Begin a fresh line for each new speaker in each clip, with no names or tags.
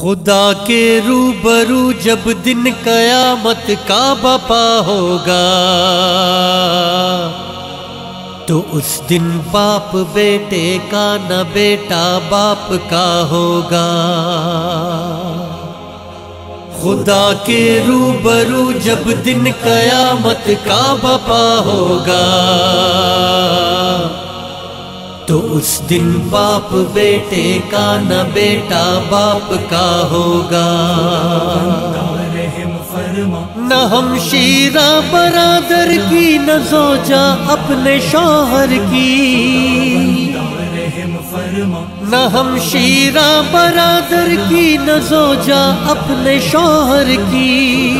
خدا کے روبرو جب دن قیامت کا بپا ہوگا، تو اس دن باپ بیٹے کا نہ بیٹا باپ کا ہوگا۔ خدا کے روبرو جب دن قیامت کا بپا ہوگا۔ تو اس دن باپ بیٹے کا نہ بیٹا باپ کا ہوگا۔ نہ ہم شیرہ برادر کی، نہ زوجہ اپنے شوہر کی۔ نہ ہم شیرہ برادر کی، نہ زوجہ اپنے شوہر کی۔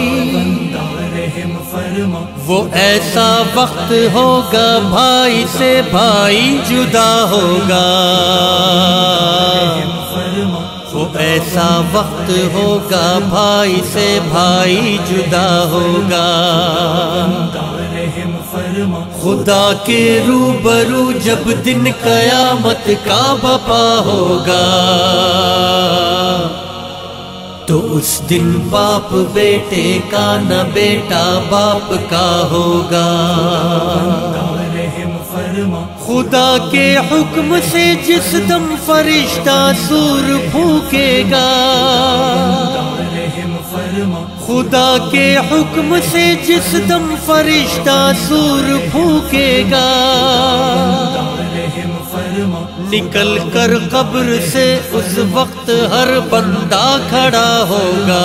وہ ایسا وقت ہوگا بھائی سے بھائی جدا ہوگا۔ وہ ایسا وقت ہوگا بھائی سے بھائی جدا ہوگا۔ خدا کے روبرو جب دن قیامت کا بپا ہوگا۔ تو اس دن باپ بیٹے کا نہ بیٹا باپ کا ہوگا۔ خدا کے حکم سے جس دم فرشتہ سور پھونکے گا۔ خدا کے حکم سے جس دم فرشتہ سور پھونکے گا۔ نکل کر قبر سے اس وقت ہر بندہ کھڑا ہوگا۔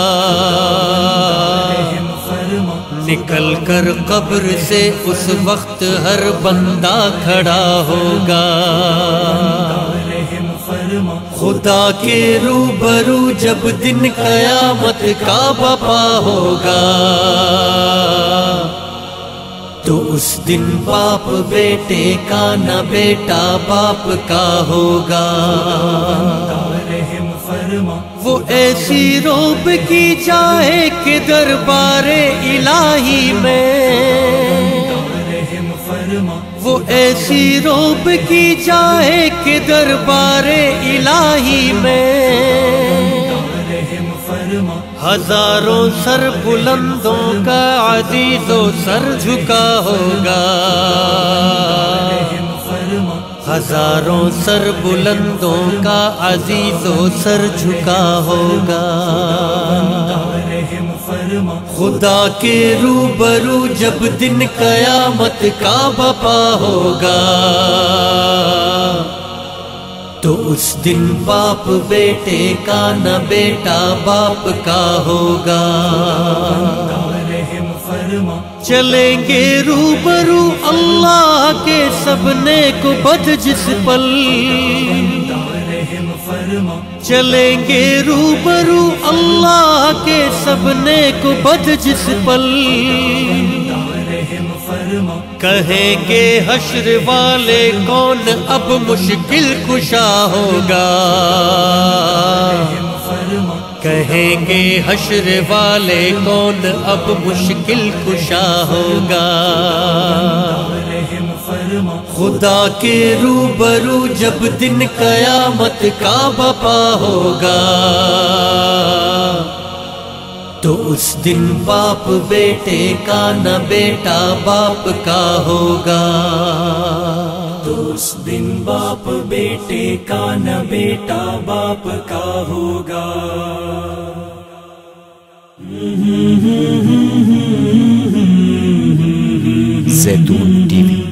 نکل کر قبر سے اس وقت ہر بندہ کھڑا ہوگا۔ خدا کے روبرو جب دن قیامت کا بپا ہوگا، تو اس دن باپ بیٹے کا نہ بیٹا باپ کا ہوگا۔ وہ ایسی روب کی جائے کہ دربار الہی میں۔ وہ ایسی روب کی جائے کہ دربار الہی میں ہزاروں سر بلندوں کا عزیز و سر جھکا ہوگا ہزاروں سر بلندوں کا عزیز و سر جھکا ہوگا خدا کے روبرو جب دن قیامت کا بپا ہوگا تو اس دن باپ بیٹے کا نہ بیٹا باپ کا ہوگا چلیں گے روبرو اللہ کے سب نیک بد جس پل چلیں گے روبرو اللہ کے سب نیک بد جس پل۔ کہیں گے حشر والے کون اب مشکل کشا ہوگا۔ کہیں گے حشر والے کون اب مشکل کشا ہوگا۔ خدا کے روبرو جب دن قیامت کا بپا ہوگا تو اس دن باپ بیٹے کا نہ بیٹا باپ کا ہوگا
تو اس دن باپ بیٹے کا نہ بیٹا باپ کا ہوگا
زیتون ٹی وی